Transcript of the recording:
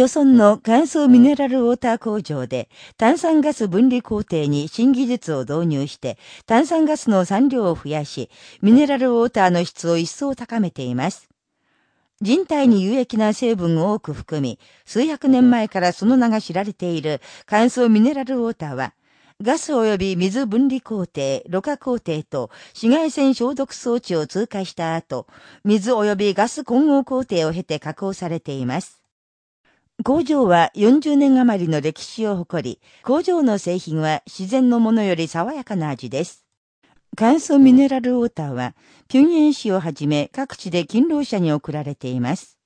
朝村の乾燥ミネラルウォーター工場で炭酸ガス分離工程に新技術を導入して炭酸ガスの産量を増やし、ミネラルウォーターの質を一層高めています。人体に有益な成分を多く含み、数百年前からその名が知られている乾燥ミネラルウォーターは、ガス及び水分離工程、ろ過工程と紫外線消毒装置を通過した後、水及びガス混合工程を経て加工されています。工場は40年余りの歴史を誇り、工場の製品は自然のものより爽やかな味です。乾燥ミネラルウォーターは、ピュンエン市をはじめ各地で勤労者に送られています。